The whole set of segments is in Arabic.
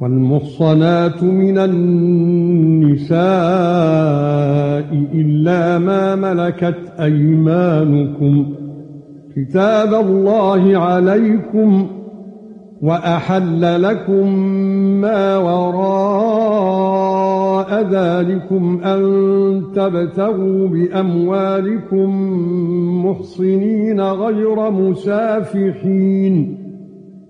والمحصنات من النساء إلا ما ملكت أيمانكم. كتاب الله عليكم وأحل لكم ما وراء ذلكم أن تبتغوا بأموالكم محصنين غير مسافحين.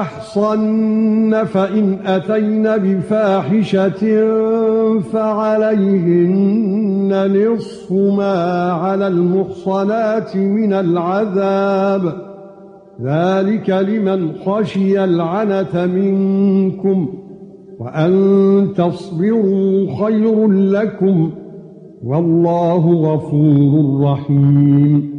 احصن فإن أتين بفاحشة فعليهن نصف ما على المحصنات من العذاب. ذلك لمن خشي العنت منكم وأن تصبروا خير لكم. والله غفور رحيم.